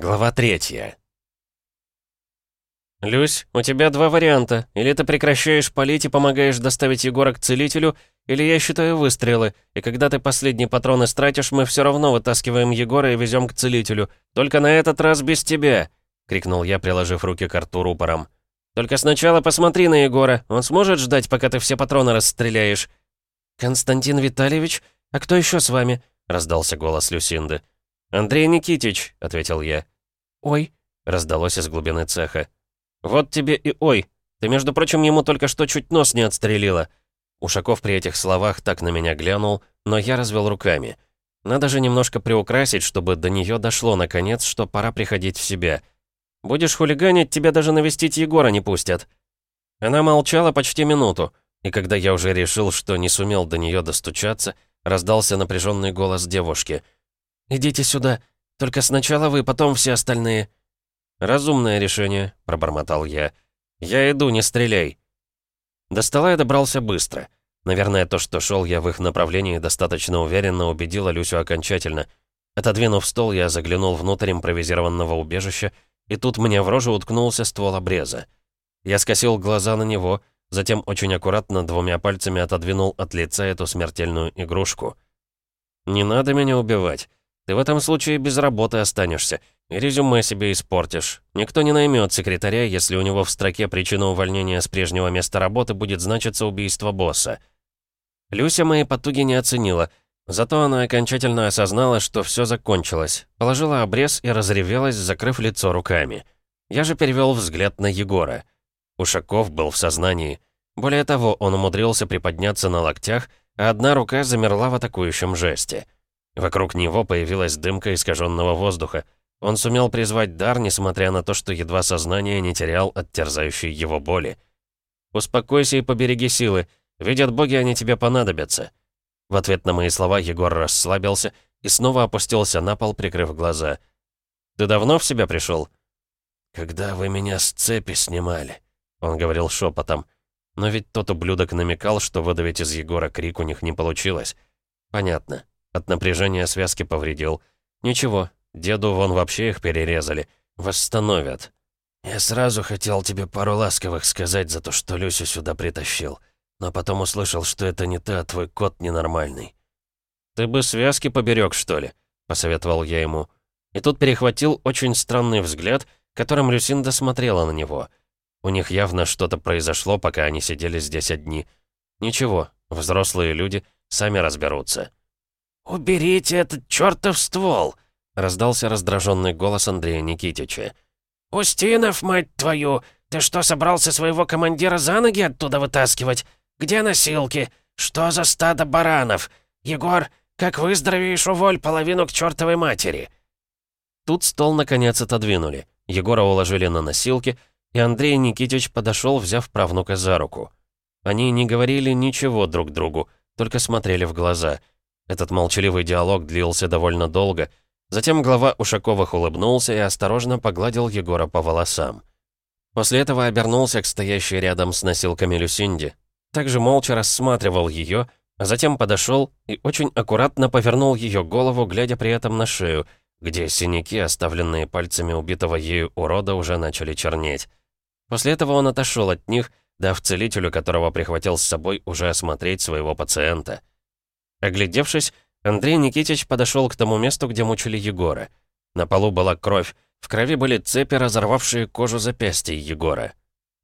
Глава третья. «Люсь, у тебя два варианта. Или ты прекращаешь палить и помогаешь доставить Егора к целителю, или я считаю выстрелы, и когда ты последний патрон истратишь, мы все равно вытаскиваем Егора и везем к целителю. Только на этот раз без тебя!» — крикнул я, приложив руки к рту рупором. «Только сначала посмотри на Егора. Он сможет ждать, пока ты все патроны расстреляешь?» «Константин Витальевич? А кто еще с вами?» — раздался голос Люсинды. «Андрей Никитич», — ответил я. «Ой», — раздалось из глубины цеха. «Вот тебе и ой. Ты, между прочим, ему только что чуть нос не отстрелила». Ушаков при этих словах так на меня глянул, но я развел руками. Надо же немножко приукрасить, чтобы до нее дошло наконец, что пора приходить в себя. «Будешь хулиганить, тебя даже навестить Егора не пустят». Она молчала почти минуту, и когда я уже решил, что не сумел до нее достучаться, раздался напряженный голос девушки — «Идите сюда. Только сначала вы, потом все остальные». «Разумное решение», — пробормотал я. «Я иду, не стреляй». До стола я добрался быстро. Наверное, то, что шел я в их направлении, достаточно уверенно убедило Люсю окончательно. Отодвинув стол, я заглянул внутрь импровизированного убежища, и тут мне в рожу уткнулся ствол обреза. Я скосил глаза на него, затем очень аккуратно двумя пальцами отодвинул от лица эту смертельную игрушку. «Не надо меня убивать. Ты в этом случае без работы останешься. И резюме себе испортишь. Никто не наймет секретаря, если у него в строке причина увольнения с прежнего места работы будет значиться убийство босса. Люся мои потуги не оценила. Зато она окончательно осознала, что все закончилось. Положила обрез и разревелась, закрыв лицо руками. Я же перевел взгляд на Егора. Ушаков был в сознании. Более того, он умудрился приподняться на локтях, а одна рука замерла в атакующем жесте. Вокруг него появилась дымка искаженного воздуха. Он сумел призвать дар, несмотря на то, что едва сознание не терял от терзающей его боли. «Успокойся и побереги силы. Видят боги, они тебе понадобятся». В ответ на мои слова Егор расслабился и снова опустился на пол, прикрыв глаза. «Ты давно в себя пришел? «Когда вы меня с цепи снимали», — он говорил шепотом. Но ведь тот ублюдок намекал, что выдавить из Егора крик у них не получилось. «Понятно. От напряжения связки повредил. Ничего, деду вон вообще их перерезали. Восстановят. Я сразу хотел тебе пару ласковых сказать за то, что Люсю сюда притащил. Но потом услышал, что это не ты, а твой кот ненормальный. «Ты бы связки поберег, что ли?» — посоветовал я ему. И тут перехватил очень странный взгляд, которым Люсинда смотрела на него. У них явно что-то произошло, пока они сидели здесь одни. Ничего, взрослые люди сами разберутся. «Уберите этот чертов ствол!» — раздался раздраженный голос Андрея Никитича. «Устинов, мать твою! Ты что, собрался своего командира за ноги оттуда вытаскивать? Где носилки? Что за стадо баранов? Егор, как выздоровеешь, уволь половину к чертовой матери!» Тут стол наконец отодвинули. Егора уложили на носилки, и Андрей Никитич подошел, взяв правнука за руку. Они не говорили ничего друг другу, только смотрели в глаза — этот молчаливый диалог длился довольно долго. Затем глава Ушаковых улыбнулся и осторожно погладил Егора по волосам. После этого обернулся к стоящей рядом с носилками Люсинде. Также молча рассматривал ее, а затем подошел и очень аккуратно повернул ее голову, глядя при этом на шею, где синяки, оставленные пальцами убитого ею урода, уже начали чернеть. После этого он отошел от них, дав целителю, которого прихватил с собой, уже осмотреть своего пациента. Оглядевшись, Андрей Никитич подошел к тому месту, где мучили Егора. На полу была кровь, в крови были цепи, разорвавшие кожу запястья Егора.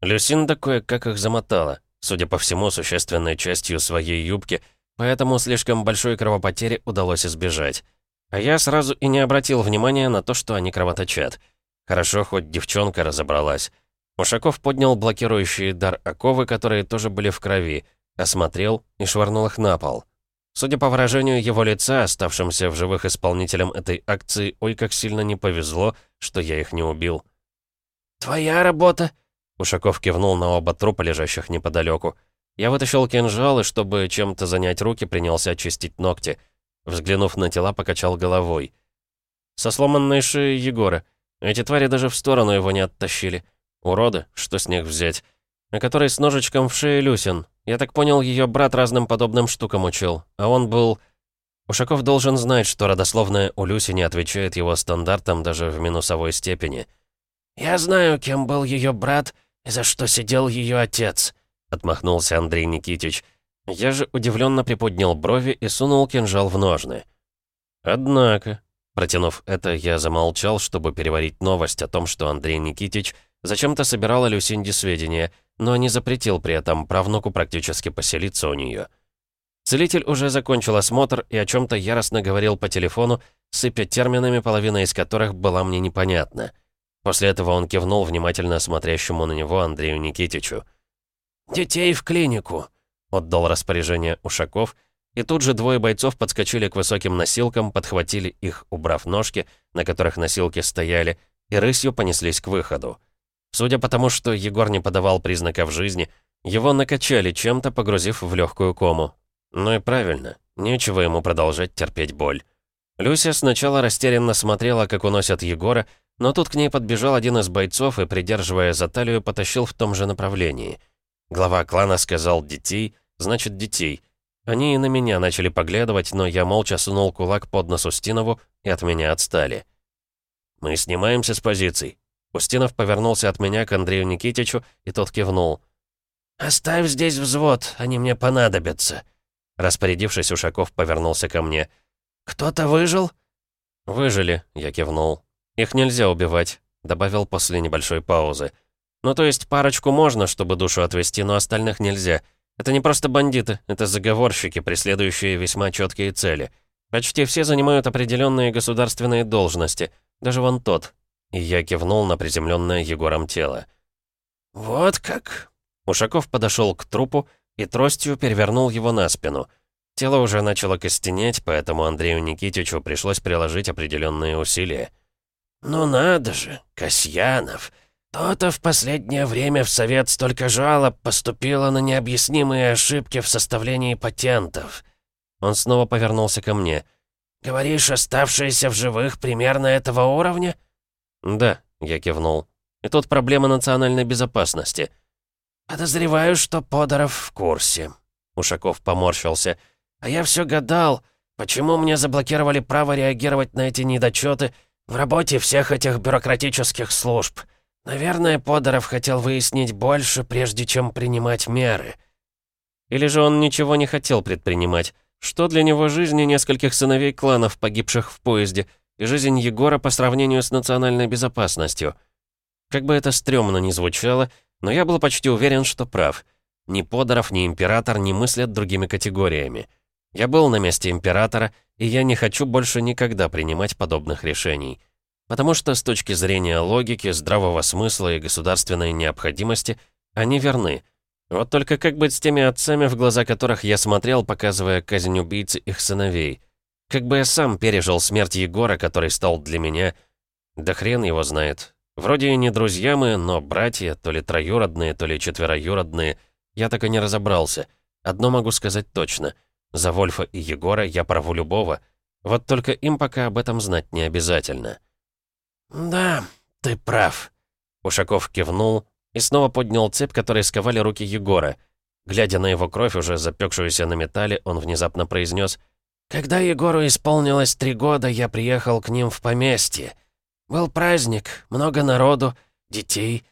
Люсинда кое-как их замотала, судя по всему, существенной частью своей юбки, поэтому слишком большой кровопотери удалось избежать. А я сразу и не обратил внимания на то, что они кровоточат. Хорошо, хоть девчонка разобралась. Ушаков поднял блокирующие дар оковы, которые тоже были в крови, осмотрел и швырнул их на пол. Судя по выражению его лица, оставшимся в живых исполнителям этой акции, ой, как сильно не повезло, что я их не убил. «Твоя работа?» Ушаков кивнул на оба трупа, лежащих неподалеку. Я вытащил кинжал и, чтобы чем-то занять руки, принялся очистить ногти. Взглянув на тела, покачал головой. Со сломанной шеей Егора. Эти твари даже в сторону его не оттащили. Уроды, что с них взять? А который с ножичком в шее Люсин. Я так понял, ее брат разным подобным штукам учил. А он был... Ушаков должен знать, что родословная у Люси не отвечает его стандартам даже в минусовой степени. «Я знаю, кем был ее брат и за что сидел ее отец», — отмахнулся Андрей Никитич. Я же удивленно приподнял брови и сунул кинжал в ножны. «Однако», протянув это, я замолчал, чтобы переварить новость о том, что Андрей Никитич зачем-то собирал о Люсинде сведения, но не запретил при этом правнуку практически поселиться у нее. Целитель уже закончил осмотр и о чем-то яростно говорил по телефону, сыпя терминами, половина из которых была мне непонятна. После этого он кивнул внимательно смотрящему на него Андрею Никитичу. «Детей в клинику», — отдал распоряжение Ушаков, и тут же двое бойцов подскочили к высоким носилкам, подхватили их, убрав ножки, на которых носилки стояли, и рысью понеслись к выходу. Судя по тому, что Егор не подавал признаков жизни, его накачали чем-то, погрузив в легкую кому. Ну и правильно, нечего ему продолжать терпеть боль. Люся сначала растерянно смотрела, как уносят Егора, но тут к ней подбежал один из бойцов и, придерживая за талию, потащил в том же направлении. Глава клана сказал «детей», значит «детей». Они и на меня начали поглядывать, но я молча сунул кулак под нос Устинову, и от меня отстали. «Мы снимаемся с позиций». Устинов повернулся от меня к Андрею Никитичу, и тот кивнул. «Оставь здесь взвод, они мне понадобятся». Распорядившись, Ушаков повернулся ко мне. «Кто-то выжил?» «Выжили», — я кивнул. «Их нельзя убивать», — добавил после небольшой паузы. «Ну, то есть парочку можно, чтобы душу отвести, но остальных нельзя. Это не просто бандиты, это заговорщики, преследующие весьма четкие цели. Почти все занимают определенные государственные должности, даже вон тот». Я кивнул на приземленное Егором тело. «Вот как?» Ушаков подошел к трупу и тростью перевернул его на спину. Тело уже начало костенеть, поэтому Андрею Никитичу пришлось приложить определенные усилия. «Ну надо же, Касьянов! То-то в последнее время в Совет столько жалоб поступило на необъяснимые ошибки в составлении патентов». Он снова повернулся ко мне. «Говоришь, оставшиеся в живых примерно этого уровня?» «Да», — я кивнул. «И тут проблема национальной безопасности». «Подозреваю, что Подоров в курсе». Ушаков поморщился. «А я все гадал, почему мне заблокировали право реагировать на эти недочеты в работе всех этих бюрократических служб. Наверное, Подоров хотел выяснить больше, прежде чем принимать меры». Или же он ничего не хотел предпринимать? Что для него жизни нескольких сыновей кланов, погибших в поезде, и жизнь Егора по сравнению с национальной безопасностью? Как бы это стрёмно ни звучало, но я был почти уверен, что прав. Ни Подоров, ни Император не мыслят другими категориями. Я был на месте Императора, и я не хочу больше никогда принимать подобных решений. Потому что с точки зрения логики, здравого смысла и государственной необходимости, они верны. Вот только как быть с теми отцами, в глаза которых я смотрел, показывая казнь убийцы их сыновей? Как бы я сам пережил смерть Егора, который стал для меня... Да хрен его знает. Вроде и не друзья мы, но братья, то ли троюродные, то ли четвероюродные. Я так и не разобрался. Одно могу сказать точно. За Вольфа и Егора я праву любого. Вот только им пока об этом знать не обязательно. «Да, ты прав», — Ушаков кивнул и снова поднял цепь, которой сковали руки Егора. Глядя на его кровь, уже запекшуюся на металле, он внезапно произнес: «Когда Егору исполнилось три года, я приехал к ним в поместье. Был праздник, много народу, детей.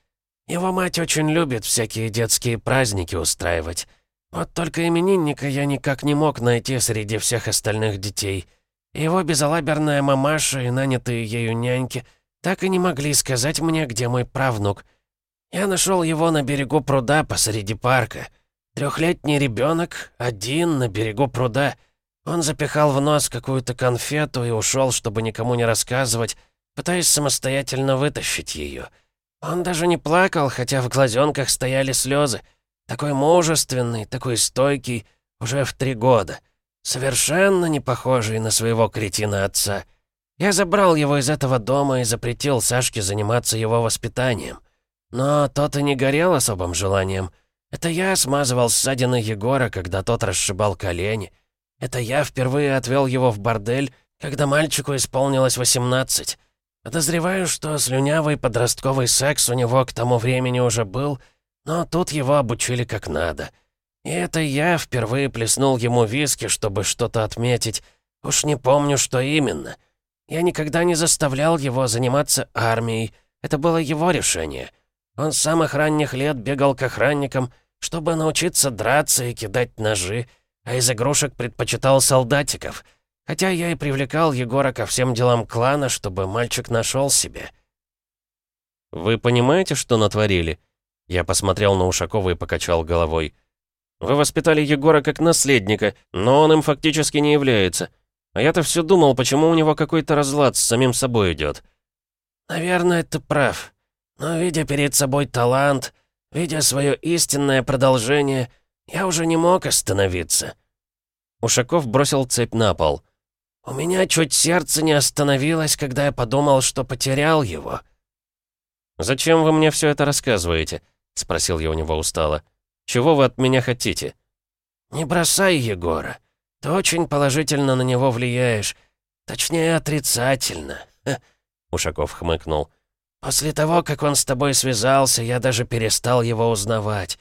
Его мать очень любит всякие детские праздники устраивать. Вот только именинника я никак не мог найти среди всех остальных детей. Его безалаберная мамаша и нанятые ею няньки так и не могли сказать мне, где мой правнук. Я нашел его на берегу пруда посреди парка. Трехлетний ребенок, один на берегу пруда. Он запихал в нос какую-то конфету и ушел, чтобы никому не рассказывать, пытаясь самостоятельно вытащить ее. Он даже не плакал, хотя в глазенках стояли слезы. Такой мужественный, такой стойкий, уже в три года. Совершенно не похожий на своего кретина отца. Я забрал его из этого дома и запретил Сашке заниматься его воспитанием. Но тот и не горел особым желанием. Это я смазывал ссадины Егора, когда тот расшибал колени. Это я впервые отвел его в бордель, когда мальчику исполнилось 18. Подозреваю, что слюнявый подростковый секс у него к тому времени уже был, но тут его обучили как надо. И это я впервые плеснул ему виски, чтобы что-то отметить, Уж не помню, что именно. Я никогда не заставлял его заниматься армией. Это было его решение. Он с самых ранних лет бегал к охранникам, чтобы научиться драться и кидать ножи, а из игрушек предпочитал солдатиков. Хотя я и привлекал Егора ко всем делам клана, чтобы мальчик нашел себе. «Вы понимаете, что натворили?» Я посмотрел на Ушакова и покачал головой. «Вы воспитали Егора как наследника, но он им фактически не является. А я-то все думал, почему у него какой-то разлад с самим собой идет. «Наверное, ты прав. Но видя перед собой талант, видя свое истинное продолжение, я уже не мог остановиться». Ушаков бросил цепь на пол. «У меня чуть сердце не остановилось, когда я подумал, что потерял его». «Зачем вы мне все это рассказываете?» — спросил я у него устало. «Чего вы от меня хотите?» «Не бросай Егора. Ты очень положительно на него влияешь. Точнее, отрицательно». Ушаков хмыкнул. «После того, как он с тобой связался, я даже перестал его узнавать.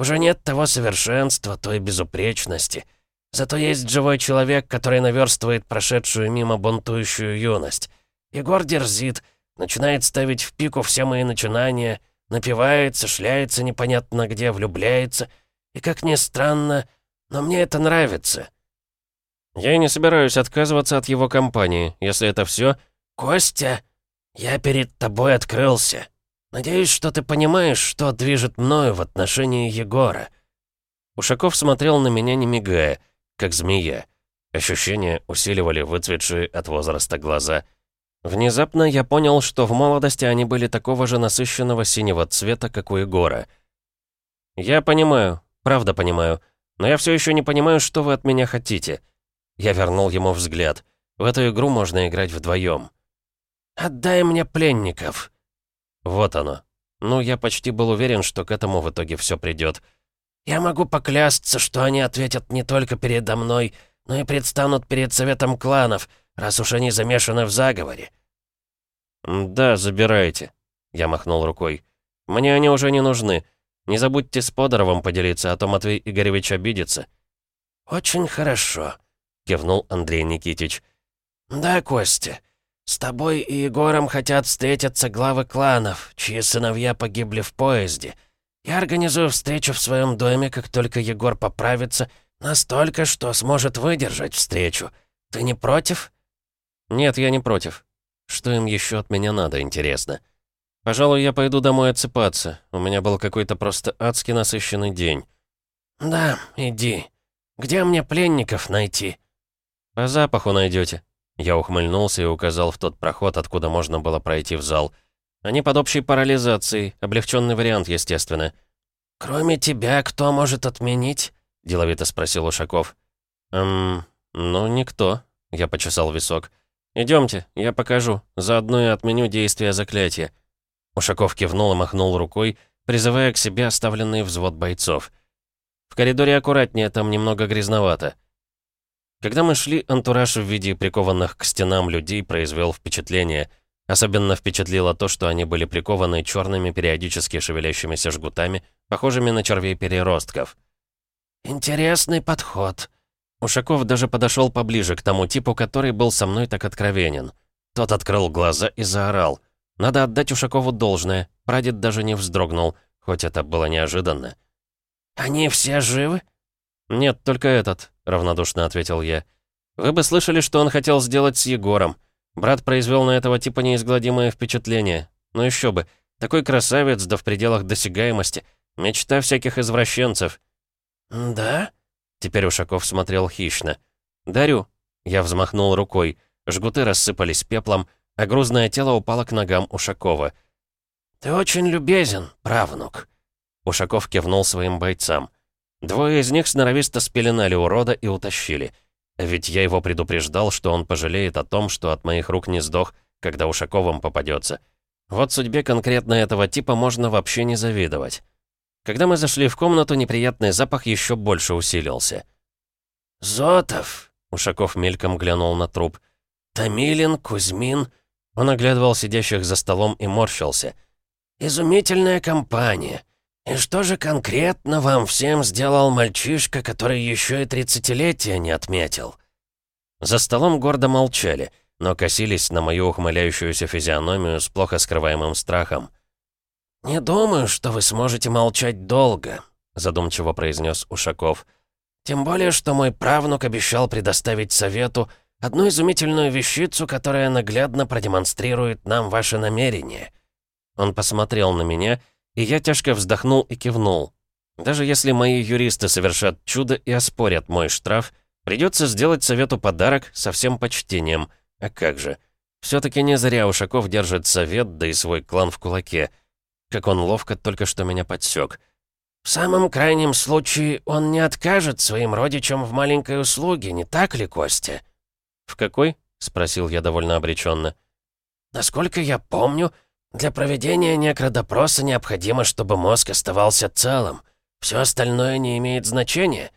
Уже нет того совершенства, той безупречности. Зато есть живой человек, который наверстывает прошедшую мимо бунтующую юность. Егор дерзит, начинает ставить в пику все мои начинания, напивается, шляется непонятно где, влюбляется. И, как ни странно, но мне это нравится». «Я не собираюсь отказываться от его компании, если это все. «Костя, я перед тобой открылся. Надеюсь, что ты понимаешь, что движет мною в отношении Егора». Ушаков смотрел на меня, не мигая, как змея. Ощущения усиливали выцветшие от возраста глаза. Внезапно я понял, что в молодости они были такого же насыщенного синего цвета, как у Егора. «Я понимаю, правда понимаю, но я все еще не понимаю, что вы от меня хотите». Я вернул ему взгляд. В эту игру можно играть вдвоем. «Отдай мне пленников». Вот оно. Ну, я почти был уверен, что к этому в итоге все придет. «Я могу поклясться, что они ответят не только передо мной, но и предстанут перед советом кланов, раз уж они замешаны в заговоре». «Да, забирайте», — я махнул рукой. «Мне они уже не нужны. Не забудьте с Подоровым поделиться, а то Матвей Игоревич обидится». «Очень хорошо», — кивнул Андрей Никитич. «Да, Костя, с тобой и Егором хотят встретиться главы кланов, чьи сыновья погибли в поезде. Я организую встречу в своем доме, как только Егор поправится, настолько, что сможет выдержать встречу. Ты не против?» «Нет, я не против. Что им еще от меня надо, интересно?» «Пожалуй, я пойду домой отсыпаться. У меня был какой-то просто адски насыщенный день». «Да, иди. Где мне пленников найти?» «По запаху найдете. Я ухмыльнулся и указал в тот проход, откуда можно было пройти в зал. Они под общей парализацией, облегченный вариант, естественно. «Кроме тебя, кто может отменить?» — деловито спросил Ушаков. «Эм, ну, никто», — я почесал висок. Идемте, я покажу, заодно и отменю действие заклятия». Ушаков кивнул и махнул рукой, призывая к себе оставленный взвод бойцов. «В коридоре аккуратнее, там немного грязновато». Когда мы шли, антураж в виде прикованных к стенам людей произвел впечатление. Особенно впечатлило то, что они были прикованы черными периодически шевелящимися жгутами, похожими на червей-переростков. «Интересный подход». Ушаков даже подошел поближе к тому типу, который был со мной так откровенен. Тот открыл глаза и заорал. Надо отдать Ушакову должное. Прадед даже не вздрогнул, хоть это было неожиданно. «Они все живы?» «Нет, только этот», — равнодушно ответил я. «Вы бы слышали, что он хотел сделать с Егором. Брат произвел на этого типа неизгладимое впечатление. Ну еще бы, такой красавец, да в пределах досягаемости. Мечта всяких извращенцев». «Да?» Теперь Ушаков смотрел хищно. «Дарю». Я взмахнул рукой. Жгуты рассыпались пеплом, а грузное тело упало к ногам Ушакова. «Ты очень любезен, правнук». Ушаков кивнул своим бойцам. Двое из них сноровисто спеленали урода и утащили. Ведь я его предупреждал, что он пожалеет о том, что от моих рук не сдох, когда Ушаковым попадется. Вот судьбе конкретно этого типа можно вообще не завидовать. Когда мы зашли в комнату, неприятный запах еще больше усилился. «Зотов!» — Ушаков мельком глянул на труп. «Томилин, Кузьмин...» Он оглядывал сидящих за столом и морщился. «Изумительная компания. «И что же конкретно вам всем сделал мальчишка, который еще и тридцатилетия не отметил?» За столом гордо молчали, но косились на мою ухмыляющуюся физиономию с плохо скрываемым страхом. «Не думаю, что вы сможете молчать долго», — задумчиво произнес Ушаков. «Тем более, что мой правнук обещал предоставить совету одну изумительную вещицу, которая наглядно продемонстрирует нам ваше намерение». Он посмотрел на меня, и я тяжко вздохнул и кивнул. Даже если мои юристы совершат чудо и оспорят мой штраф, придется сделать совету подарок со всем почтением. А как же? все таки не зря Ушаков держит совет, да и свой клан в кулаке. Как он ловко только что меня подсек. «В самом крайнем случае он не откажет своим родичам в маленькой услуге, не так ли, Костя?» «В какой?» — спросил я довольно обреченно. «Насколько я помню, для проведения некродопроса необходимо, чтобы мозг оставался целым. Все остальное не имеет значения».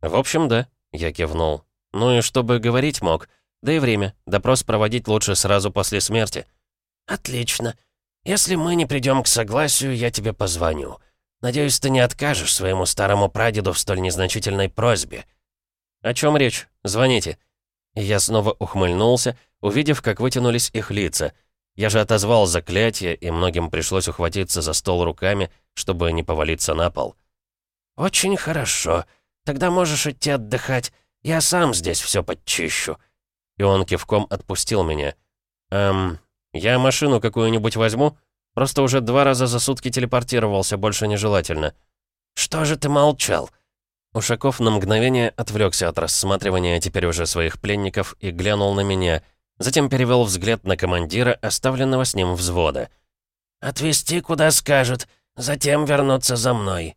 «В общем, да», — я кивнул. «Ну и чтобы говорить мог. Да и время. Допрос проводить лучше сразу после смерти». «Отлично. Если мы не придем к согласию, я тебе позвоню. Надеюсь, ты не откажешь своему старому прадеду в столь незначительной просьбе». «О чем речь? Звоните». Я снова ухмыльнулся, увидев, как вытянулись их лица. Я же отозвал заклятие, и многим пришлось ухватиться за стол руками, чтобы не повалиться на пол. «Очень хорошо. Тогда можешь идти отдыхать. Я сам здесь все подчищу». И он кивком отпустил меня. «Эм, «Я машину какую-нибудь возьму? Просто уже два раза за сутки телепортировался, больше нежелательно». «Что же ты молчал?» Ушаков на мгновение отвлекся от рассматривания теперь уже своих пленников и глянул на меня, затем перевел взгляд на командира, оставленного с ним взвода. «Отвезти куда скажут, затем вернуться за мной».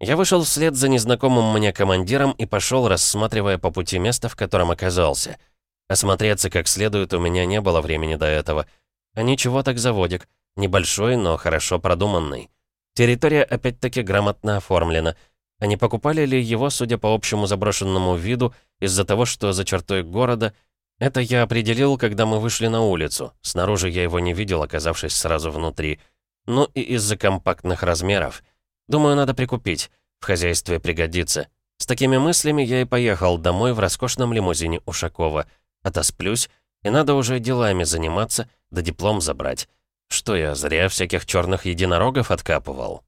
Я вышел вслед за незнакомым мне командиром и пошел, рассматривая по пути место, в котором оказался — Осмотреться как следует у меня не было времени до этого. А ничего так заводик. Небольшой, но хорошо продуманный. Территория опять-таки грамотно оформлена. А не покупали ли его, судя по общему заброшенному виду, из-за того, что за чертой города... Это я определил, когда мы вышли на улицу. Снаружи я его не видел, оказавшись сразу внутри. Ну и из-за компактных размеров. Думаю, надо прикупить. В хозяйстве пригодится. С такими мыслями я и поехал домой в роскошном лимузине Ушакова — Отосплюсь, и надо уже делами заниматься, да диплом забрать. Что я, зря всяких черных единорогов откапывал?»